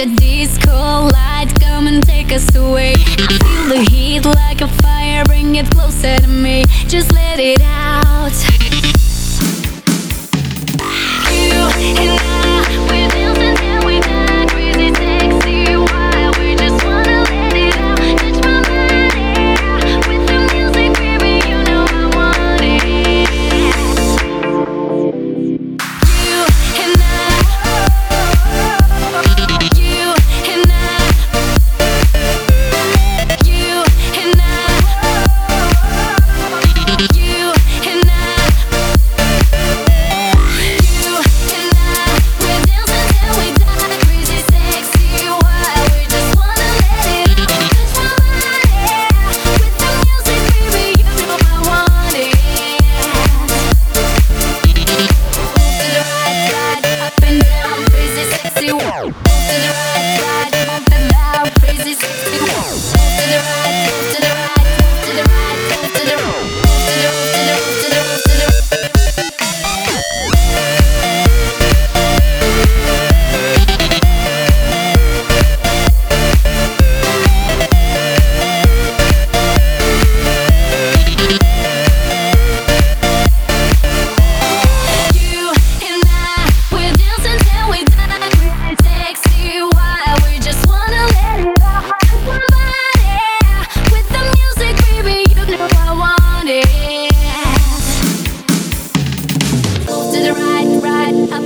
the disco light come and take us away. Feel the heat like a fire, bring it closer to me. Just let it out.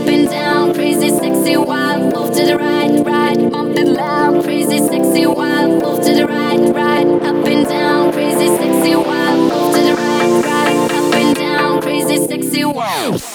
and down, crazy, sexy, wild, move to the right, right, it loud, crazy, sexy, wild, move to the right, right, up and down, crazy, sexy, wild, move to the right, right, up and down, crazy, sexy, wild.